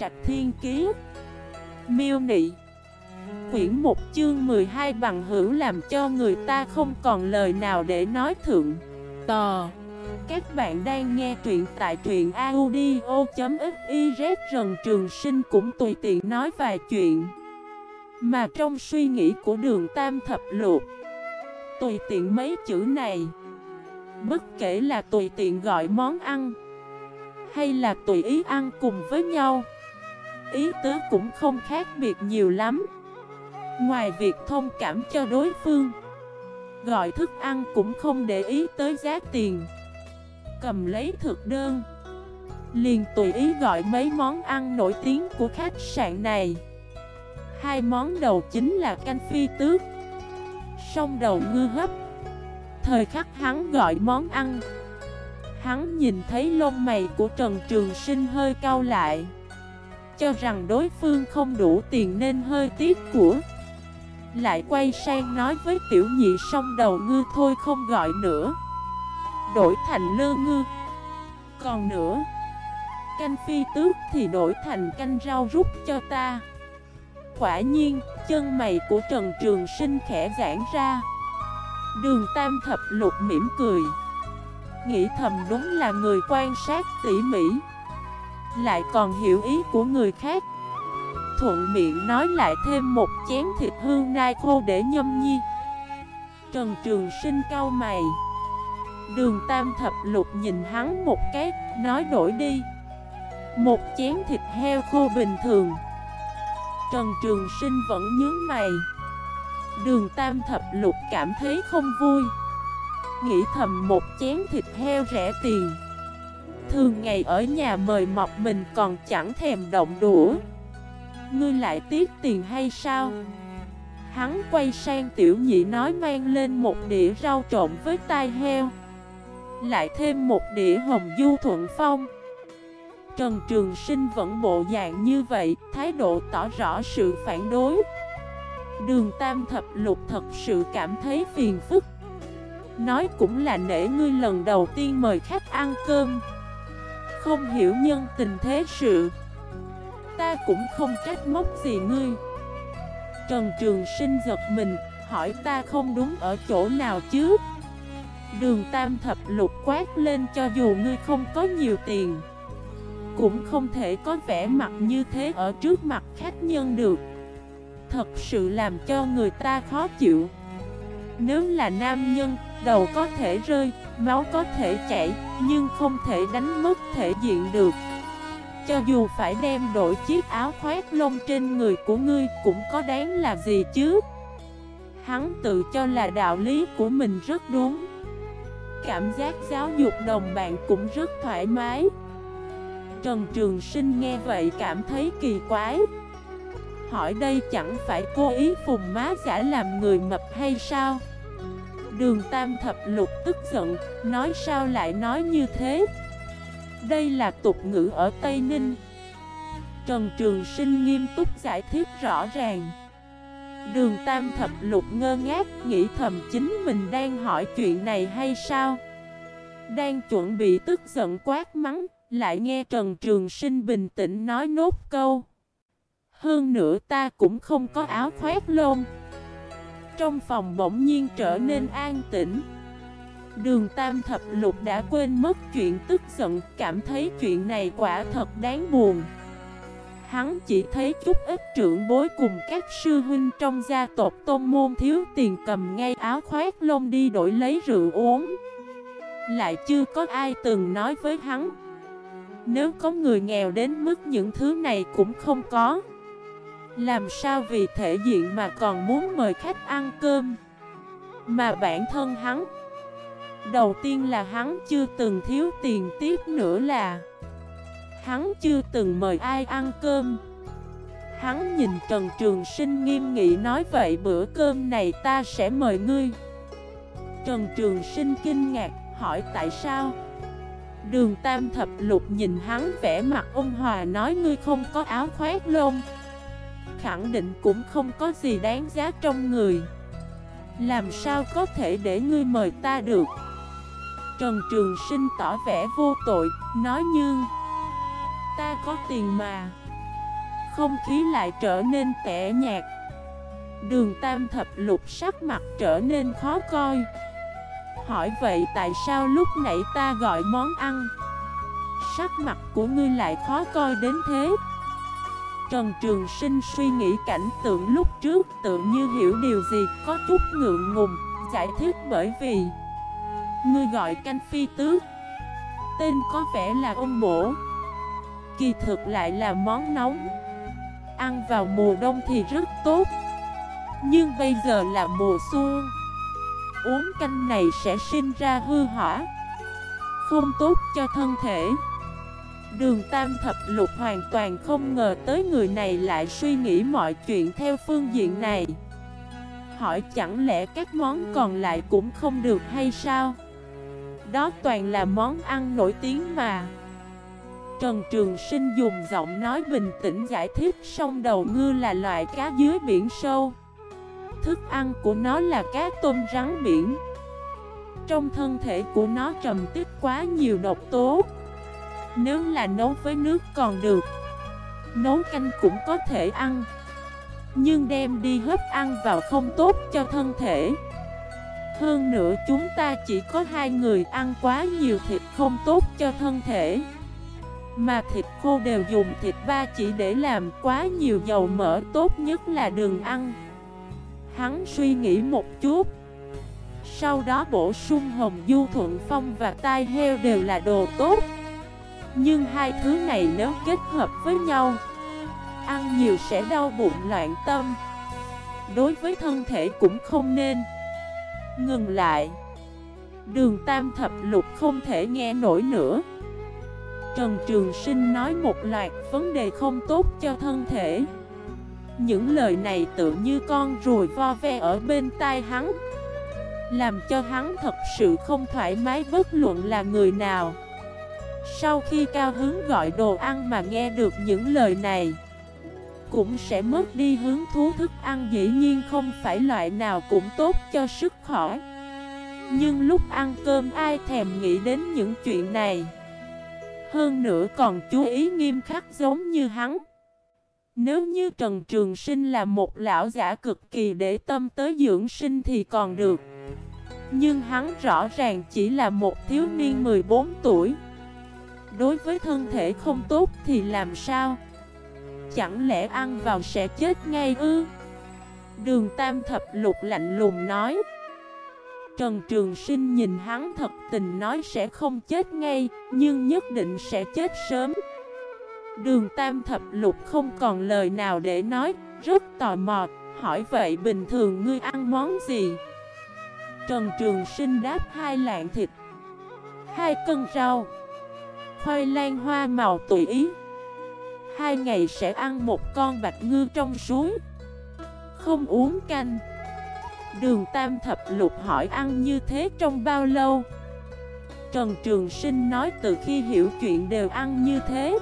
Trạch Thiên Kiế Miêu Nị. Quyển 1 chương 12 bằng hữu làm cho người ta không còn lời nào để nói thượng. Tò. Các bạn đang nghe truyện tại truyện audio.xyz Rần Trường Sinh cũng tùy tiện nói vài chuyện. Mà trong suy nghĩ của đường Tam Thập Lục, Tùy tiện mấy chữ này. Bất kể là tùy tiện gọi món ăn, Hay là tùy ý ăn cùng với nhau Ý tứ cũng không khác biệt nhiều lắm. Ngoài việc thông cảm cho đối phương, Gọi thức ăn cũng không để ý tới giá tiền. Cầm lấy thực đơn, Liền tùy ý gọi mấy món ăn nổi tiếng của khách sạn này. Hai món đầu chính là canh phi tước Sông đầu ngư hấp Thời khắc hắn gọi món ăn, Hắn nhìn thấy lông mày của Trần Trường Sinh hơi cau lại. Cho rằng đối phương không đủ tiền nên hơi tiếc của. Lại quay sang nói với tiểu nhị xong đầu ngư thôi không gọi nữa. Đổi thành lơ ngư. Còn nữa Canh phi tước thì đổi thành canh rau rút cho ta. Quả nhiên, chân mày của Trần Trường Sinh khẽ giãn ra. Đường Tam Thập Lục mỉm cười. Nghĩ thầm đúng là người quan sát tỉ mỉ. Lại còn hiểu ý của người khác. Thuận miệng nói lại thêm một chén thịt hương nai khô để nhâm nhi. Trần Trường Sinh cau mày. Đường Tam Thập Lục nhìn hắn một cái, nói đổi đi. Một chén thịt heo khô bình thường. Trần Trường Sinh vẫn nhớ mày. Đường Tam Thập Lục cảm thấy không vui. Nghĩ thầm một chén thịt heo rẻ tiền. Thường ngày ở nhà mời mọc mình còn chẳng thèm động đũa. Ngươi lại tiếc tiền hay sao? Hắn quay sang tiểu nhị nói mang lên một đĩa rau trộn với tai heo. Lại thêm một đĩa hồng du thuận phong. Trần Trường Sinh vẫn bộ dạng như vậy, Thái độ tỏ rõ sự phản đối. Đường Tam Thập Lục thật sự cảm thấy phiền phức. Nói cũng là nể ngươi lần đầu tiên mời khách ăn cơm. Không hiểu nhân tình thế sự. Ta cũng không trách móc gì ngươi. Trần Trường Sinh giật mình Hỏi ta không đúng ở chỗ nào chứ? Đường Tam Thập Lục quát lên cho dù ngươi không có nhiều tiền Cũng không thể có vẻ mặt như thế ở trước mặt khách nhân được. Thật sự làm cho người ta khó chịu. Nếu là nam nhân, đầu có thể rơi, máu có thể chảy, Nhưng không thể đánh mất thể diện được. Cho dù phải đem đổi chiếc áo khoét lông trên người của ngươi cũng có đáng là gì chứ? Hắn tự cho là đạo lý của mình rất đúng. Cảm giác giáo dục đồng bạn cũng rất thoải mái. Trần Trường Sinh nghe vậy cảm thấy kỳ quái. Hỏi đây chẳng phải cố ý phùng má giả làm người mập hay sao? Đường Tam Thập Lục tức giận, Nói sao lại nói như thế? Đây là tục ngữ ở Tây Ninh. Trần Trường Sinh nghiêm túc giải thích rõ ràng. Đường Tam Thập Lục ngơ ngác, Nghĩ thầm chính mình đang hỏi chuyện này hay sao? Đang chuẩn bị tức giận quát mắng, Lại nghe Trần Trường Sinh bình tĩnh nói nốt câu. Hơn nữa ta cũng không có áo khoét lông. Trong phòng bỗng nhiên trở nên an tĩnh. Đường Tam Thập Lục đã quên mất chuyện tức giận, Cảm thấy chuyện này quả thật đáng buồn. Hắn chỉ thấy chút ít trưởng bối cùng các sư huynh trong gia tộc tôn môn thiếu tiền cầm ngay áo khoét lông đi đổi lấy rượu uống. Lại chưa có ai từng nói với hắn, Nếu có người nghèo đến mức những thứ này cũng không có làm sao vì thể diện mà còn muốn mời khách ăn cơm? Mà bản thân hắn, Đầu tiên là hắn chưa từng thiếu tiền, tiếp nữa là Hắn chưa từng mời ai ăn cơm. Hắn nhìn Trần Trường Sinh nghiêm nghị nói, vậy bữa cơm này ta sẽ mời ngươi. Trần Trường Sinh kinh ngạc, hỏi, tại sao? Đường Tam Thập Lục nhìn hắn vẻ mặt ôn hòa nói, ngươi không có áo khoét lông khẳng định cũng không có gì đáng giá trong người. Làm sao có thể để ngươi mời ta được? Trần Trường Sinh tỏ vẻ vô tội, nói như Ta có tiền mà không khí lại trở nên tẻ nhạt. Đường tam thập lục sắc mặt trở nên khó coi. Hỏi vậy tại sao lúc nãy ta gọi món ăn? Sắc mặt của ngươi lại khó coi đến thế. Trần Trường Sinh suy nghĩ cảnh tượng lúc trước tự như hiểu điều gì, có chút ngượng ngùng, Giải thích bởi vì Ngươi gọi canh phi tước Tên có vẻ là ông bổ. Kỳ thực lại là món nóng. Ăn vào mùa đông thì rất tốt. Nhưng bây giờ là mùa xuân. Uống canh này sẽ sinh ra hư hỏa. Không tốt cho thân thể. Đường Tam Thập Lục hoàn toàn không ngờ tới người này lại suy nghĩ mọi chuyện theo phương diện này. Hỏi chẳng lẽ các món còn lại cũng không được hay sao? Đó toàn là món ăn nổi tiếng mà. Trần Trường Sinh dùng giọng nói bình tĩnh giải thích Sông đầu ngư là loại cá dưới biển sâu. Thức ăn của nó là cá tôm rắn biển. Trong thân thể của nó trầm tích quá nhiều độc tố. Nếu là nấu với nước còn được. Nấu canh cũng có thể ăn. Nhưng đem đi hấp ăn vào không tốt cho thân thể. Hơn nữa chúng ta chỉ có hai người ăn quá nhiều thịt không tốt cho thân thể. Mà thịt khô đều dùng thịt ba chỉ để làm quá nhiều dầu mỡ tốt nhất là đừng ăn. Hắn suy nghĩ một chút. Sau đó bổ sung hồng du thuận phong và tai heo đều là đồ tốt. Nhưng hai thứ này nếu kết hợp với nhau, Ăn nhiều sẽ đau bụng loạn tâm. Đối với thân thể cũng không nên. Ngừng lại. Đường tam thập lục không thể nghe nổi nữa. Trần Trường Sinh nói một loạt vấn đề không tốt cho thân thể. Những lời này tự như con ruồi vo ve ở bên tai hắn, Làm cho hắn thật sự không thoải mái bất luận là người nào. Sau khi cao hứng gọi đồ ăn mà nghe được những lời này, Cũng sẽ mất đi hướng thú thức ăn. Dĩ nhiên không phải loại nào cũng tốt cho sức khỏe. Nhưng lúc ăn cơm, ai thèm nghĩ đến những chuyện này? Hơn nữa còn chú ý nghiêm khắc giống như hắn. Nếu như Trần Trường Sinh là một lão giả cực kỳ để tâm tới dưỡng sinh thì còn được. Nhưng hắn rõ ràng chỉ là một thiếu niên 14 tuổi. Đối với thân thể không tốt thì làm sao? Chẳng lẽ ăn vào sẽ chết ngay ư? Đường Tam Thập Lục lạnh lùng nói Trần Trường Sinh nhìn hắn thật tình nói sẽ không chết ngay Nhưng nhất định sẽ chết sớm Đường Tam Thập Lục không còn lời nào để nói, rất tò mò, hỏi vậy bình thường ngươi ăn món gì? Trần Trường Sinh đáp hai lạng thịt, hai cân rau, khoai lang hoa màu tùy ý. Hai ngày sẽ ăn một con bạch ngư trong suối, không uống canh. Đường Tam Thập Lục hỏi ăn như thế trong bao lâu? Trần Trường Sinh nói từ khi hiểu chuyện đều ăn như thế.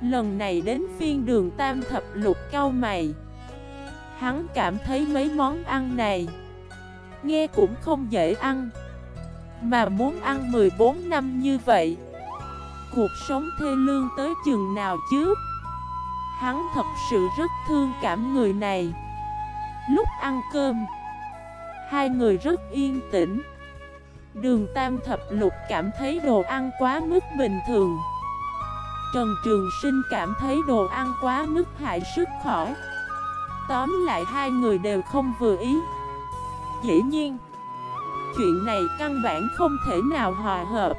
Lần này đến phiên đường tam thập lục cao mày Hắn cảm thấy mấy món ăn này Nghe cũng không dễ ăn Mà muốn ăn 14 năm như vậy Cuộc sống thê lương tới chừng nào chứ? Hắn thật sự rất thương cảm người này. Lúc ăn cơm, Hai người rất yên tĩnh. Đường Tam Thập Lục cảm thấy đồ ăn quá mức bình thường. Trần Trường Sinh cảm thấy đồ ăn quá mức hại sức khỏe. Tóm lại hai người đều không vừa ý. Dĩ nhiên, Chuyện này căn bản không thể nào hòa hợp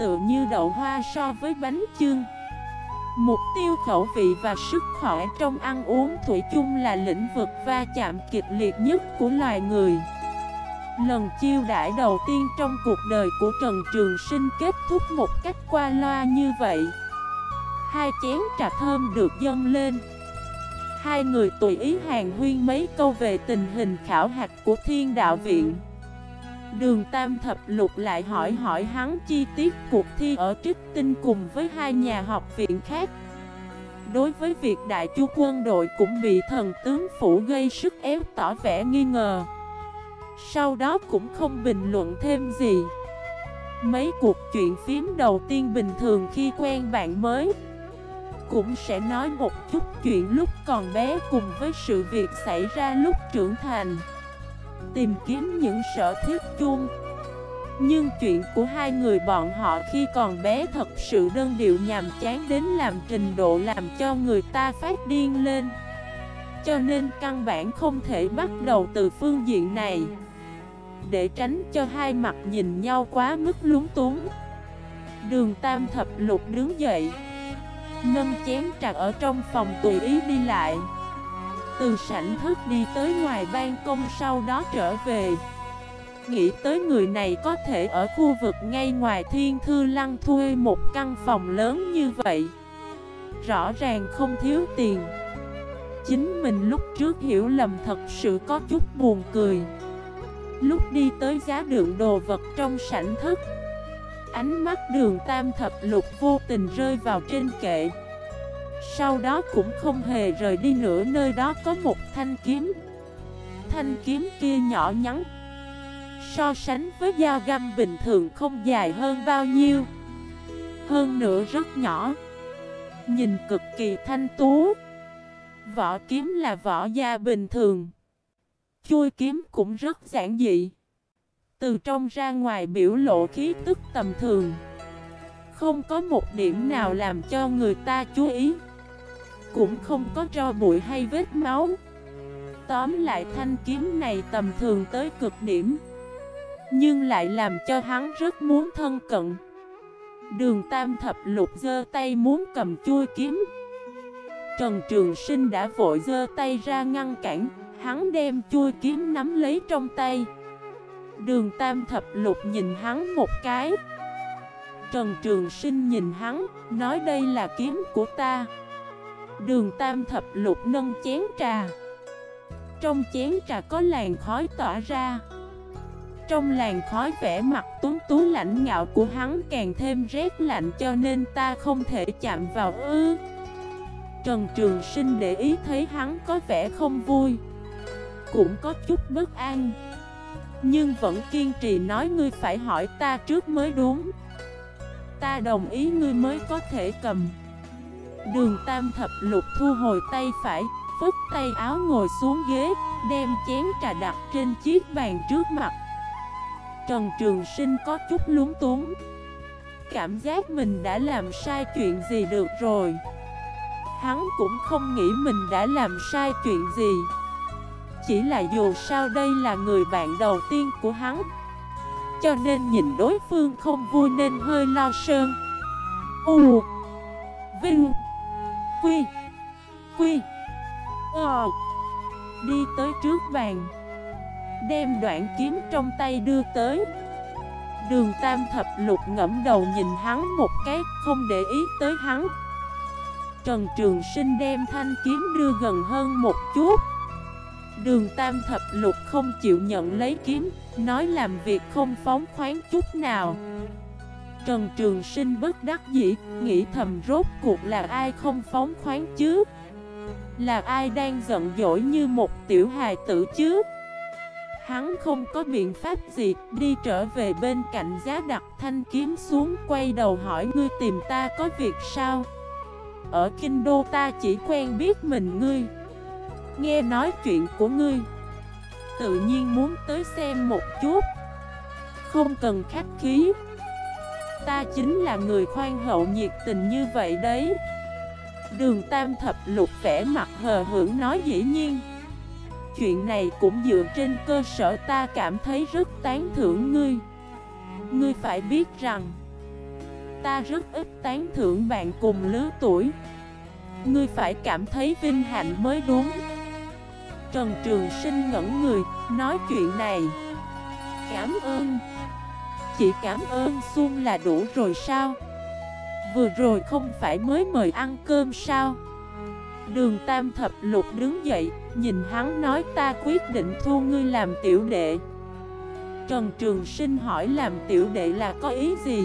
tựa như đậu hoa so với bánh chương Mục tiêu khẩu vị và sức khỏe trong ăn uống thủy chung là lĩnh vực va chạm kịch liệt nhất của loài người. Lần chiêu đãi đầu tiên trong cuộc đời của Trần Trường Sinh kết thúc một cách qua loa như vậy. Hai chén trà thơm được dâng lên. Hai người tùy ý hàng huyên mấy câu về tình hình khảo hạch của thiên đạo viện. Đường Tam Thập Lục lại hỏi hỏi hắn chi tiết cuộc thi ở Trích Tinh cùng với hai nhà học viện khác. Đối với việc đại chu quân đội cũng bị thần tướng phủ gây sức ép tỏ vẻ nghi ngờ, Sau đó cũng không bình luận thêm gì. Mấy cuộc chuyện phím đầu tiên bình thường khi quen bạn mới cũng sẽ nói một chút chuyện lúc còn bé cùng với sự việc xảy ra lúc trưởng thành. Tìm kiếm những sở thích chung. Nhưng chuyện của hai người bọn họ khi còn bé thật sự đơn điệu nhàm chán đến làm trình độ làm cho người ta phát điên lên. Cho nên căn bản không thể bắt đầu từ phương diện này. Để tránh cho hai mặt nhìn nhau quá mức lúng túng, Đường Tam Thập Lục đứng dậy, Nâng chén trà ở trong phòng tùy ý đi lại. Từ sảnh thức đi tới ngoài ban công sau đó trở về. Nghĩ tới người này có thể ở khu vực ngay ngoài thiên thư lăng thuê một căn phòng lớn như vậy. Rõ ràng không thiếu tiền. Chính mình lúc trước hiểu lầm thật sự có chút buồn cười. Lúc đi tới giá đựng đồ vật trong sảnh thức, Ánh mắt đường tam thập lục vô tình rơi vào trên kệ. Sau đó cũng không hề rời đi nữa, nơi đó có một thanh kiếm. Thanh kiếm kia nhỏ nhắn, So sánh với dao găm bình thường không dài hơn bao nhiêu. Hơn nữa rất nhỏ, Nhìn cực kỳ thanh tú. Vỏ kiếm là vỏ da bình thường Chui kiếm cũng rất giản dị. Từ trong ra ngoài biểu lộ khí tức tầm thường, Không có một điểm nào làm cho người ta chú ý. Cũng không có tro bụi hay vết máu. Tóm lại thanh kiếm này tầm thường tới cực điểm Nhưng lại làm cho hắn rất muốn thân cận. Đường tam thập lục giơ tay muốn cầm chui kiếm. Trần Trường Sinh đã vội giơ tay ra ngăn cản Hắn đem chui kiếm nắm lấy trong tay. Đường Tam Thập Lục nhìn hắn một cái. Trần Trường Sinh nhìn hắn, nói đây là kiếm của ta. Đường Tam Thập Lục nâng chén trà. Trong chén trà có làn khói tỏa ra. Trong làn khói vẻ mặt tuấn tú lãnh ngạo của hắn càng thêm rét lạnh cho nên ta không thể chạm vào ư. Trần Trường Sinh để ý thấy hắn có vẻ không vui. Cũng có chút bất an. Nhưng vẫn kiên trì nói ngươi phải hỏi ta trước mới đúng. Ta đồng ý ngươi mới có thể cầm. Đường tam thập lục thu hồi tay phải Phức tay áo ngồi xuống ghế, Đem chén trà đặt trên chiếc bàn trước mặt. Trần Trường Sinh có chút lúng túng. Cảm giác mình đã làm sai chuyện gì được rồi? Hắn cũng không nghĩ mình đã làm sai chuyện gì. Chỉ là dù sao đây là người bạn đầu tiên của hắn. Cho nên nhìn đối phương không vui nên hơi lo sơn. U, Vinh. Quy. Quy. Ờ. Đi tới trước bàn. Đem đoạn kiếm trong tay đưa tới. Đường tam thập lục ngẫm đầu nhìn hắn một cái Không để ý tới hắn. Trần Trường Sinh đem thanh kiếm đưa gần hơn một chút. Đường Tam Thập Lục không chịu nhận lấy kiếm, nói làm việc không phóng khoáng chút nào. Trần Trường Sinh bất đắc dĩ, nghĩ thầm rốt cuộc là ai không phóng khoáng chứ? Là ai đang giận dỗi như một tiểu hài tử chứ? Hắn không có biện pháp gì, đi trở về bên cạnh giá đặt thanh kiếm xuống, quay đầu hỏi ngươi tìm ta có việc sao? Ở Kinh Đô ta chỉ quen biết mình ngươi. Nghe nói chuyện của ngươi Tự nhiên muốn tới xem một chút Không cần khách khí Ta chính là người khoan hậu nhiệt tình như vậy đấy. Đường Tam Thập Lục vẻ mặt hờ hưởng nói dĩ nhiên. Chuyện này cũng dựa trên cơ sở ta cảm thấy rất tán thưởng ngươi. Ngươi phải biết rằng Ta rất ít tán thưởng bạn cùng lứa tuổi. Ngươi phải cảm thấy vinh hạnh mới đúng. Trần Trường Sinh ngẩn người, nói chuyện này. Cảm ơn. Chỉ cảm ơn Xuân là đủ rồi sao? Vừa rồi không phải mới mời ăn cơm sao? Đường Tam Thập Lục đứng dậy, Nhìn hắn nói, ta quyết định thu ngươi làm tiểu đệ. Trần Trường Sinh hỏi, làm tiểu đệ là có ý gì?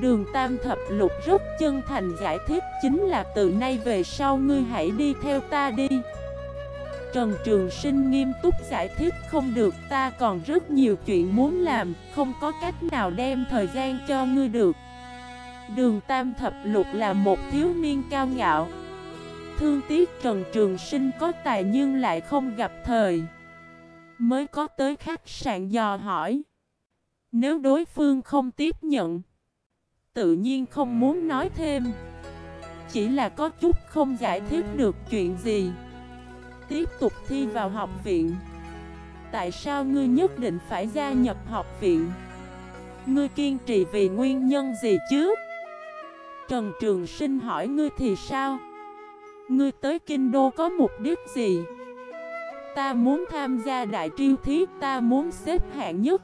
Đường Tam Thập Lục rất chân thành giải thích, Chính là từ nay về sau ngươi hãy đi theo ta đi. Trần Trường Sinh nghiêm túc giải thích, không được, ta còn rất nhiều chuyện muốn làm, Không có cách nào đem thời gian cho ngươi được. Đường Tam Thập Lục là một thiếu niên cao ngạo. Thương tiếc Trần Trường Sinh có tài nhưng lại không gặp thời. Mới có tới khách sạn dò hỏi. Nếu đối phương không tiếp nhận, Tự nhiên không muốn nói thêm. Chỉ là có chút không giải thích được chuyện gì. Tiếp tục thi vào học viện. Tại sao ngươi nhất định phải gia nhập học viện? Ngươi kiên trì vì nguyên nhân gì chứ? Trần Trường Sinh hỏi ngươi thì sao? Ngươi tới Kinh Đô có mục đích gì? Ta muốn tham gia đại triêu thí, Ta muốn xếp hạng nhất.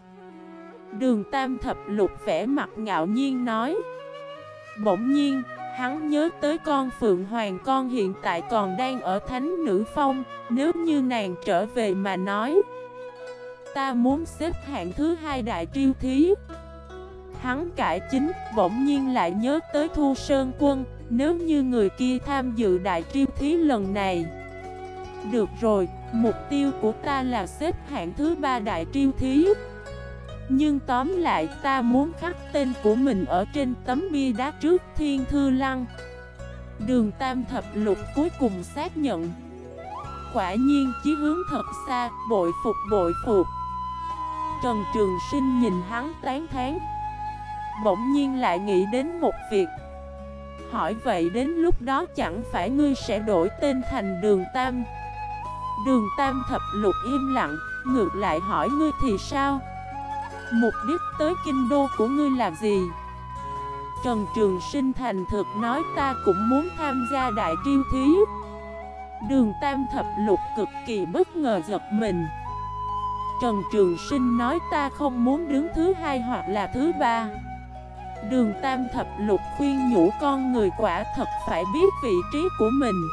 Đường Tam Thập Lục vẻ mặt ngạo nhiên nói. Bỗng nhiên Hắn nhớ tới con Phượng Hoàng con hiện tại còn đang ở Thánh Nữ Phong Nếu như nàng trở về mà nói Ta muốn xếp hạng thứ hai đại triêu thí. Hắn cải chính, bỗng nhiên lại nhớ tới Thu Sơn Quân Nếu như người kia tham dự đại triêu thí lần này. Được rồi, mục tiêu của ta là xếp hạng thứ ba đại triêu thí. Nhưng tóm lại ta muốn khắc tên của mình ở trên tấm bia đá trước Thiên Thư Lăng. Đường Tam Thập Lục cuối cùng xác nhận. Quả nhiên chí hướng thật xa, bội phục bội phục. Trần Trường Sinh nhìn hắn tán thán. Bỗng nhiên lại nghĩ đến một việc. Hỏi vậy đến lúc đó chẳng phải ngươi sẽ đổi tên thành Đường Tam? Đường Tam thập lục im lặng Ngược lại hỏi ngươi thì sao? Mục đích tới kinh đô của ngươi là gì? Trần Trường Sinh thành thực nói ta cũng muốn tham gia đại triêu thí. Đường Tam thập lục cực kỳ bất ngờ giật mình. Trần Trường Sinh nói ta không muốn đứng thứ hai hoặc là thứ ba. Đường Tam Thập Lục khuyên nhủ con người quả thật phải biết vị trí của mình,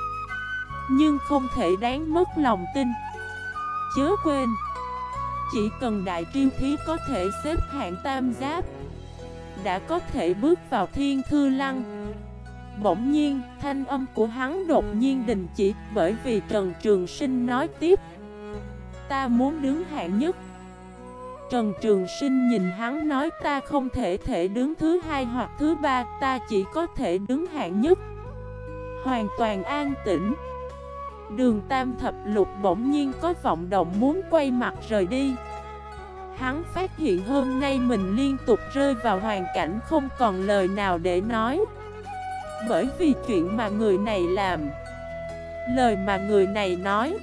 Nhưng không thể đáng mất lòng tin. Chớ quên chỉ cần đại triêu thí có thể xếp hạng tam giáp Đã có thể bước vào thiên thư lăng. Bỗng nhiên, thanh âm của hắn đột nhiên đình chỉ Bởi vì Trần Trường Sinh nói tiếp. Ta muốn đứng hạng nhất. Trần Trường Sinh nhìn hắn nói ta không thể thể đứng thứ hai hoặc thứ ba Ta chỉ có thể đứng hạng nhất. Hoàn toàn an tĩnh. Đường Tam Thập Lục bỗng nhiên có vọng động muốn quay mặt rời đi. Hắn phát hiện hôm nay mình liên tục rơi vào hoàn cảnh không còn lời nào để nói. Bởi vì chuyện mà người này làm, Lời mà người này nói,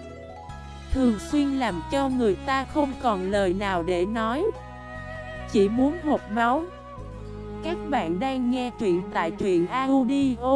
Thường xuyên làm cho người ta không còn lời nào để nói. Chỉ muốn hộp máu. Các bạn đang nghe truyện tại truyện audio.fif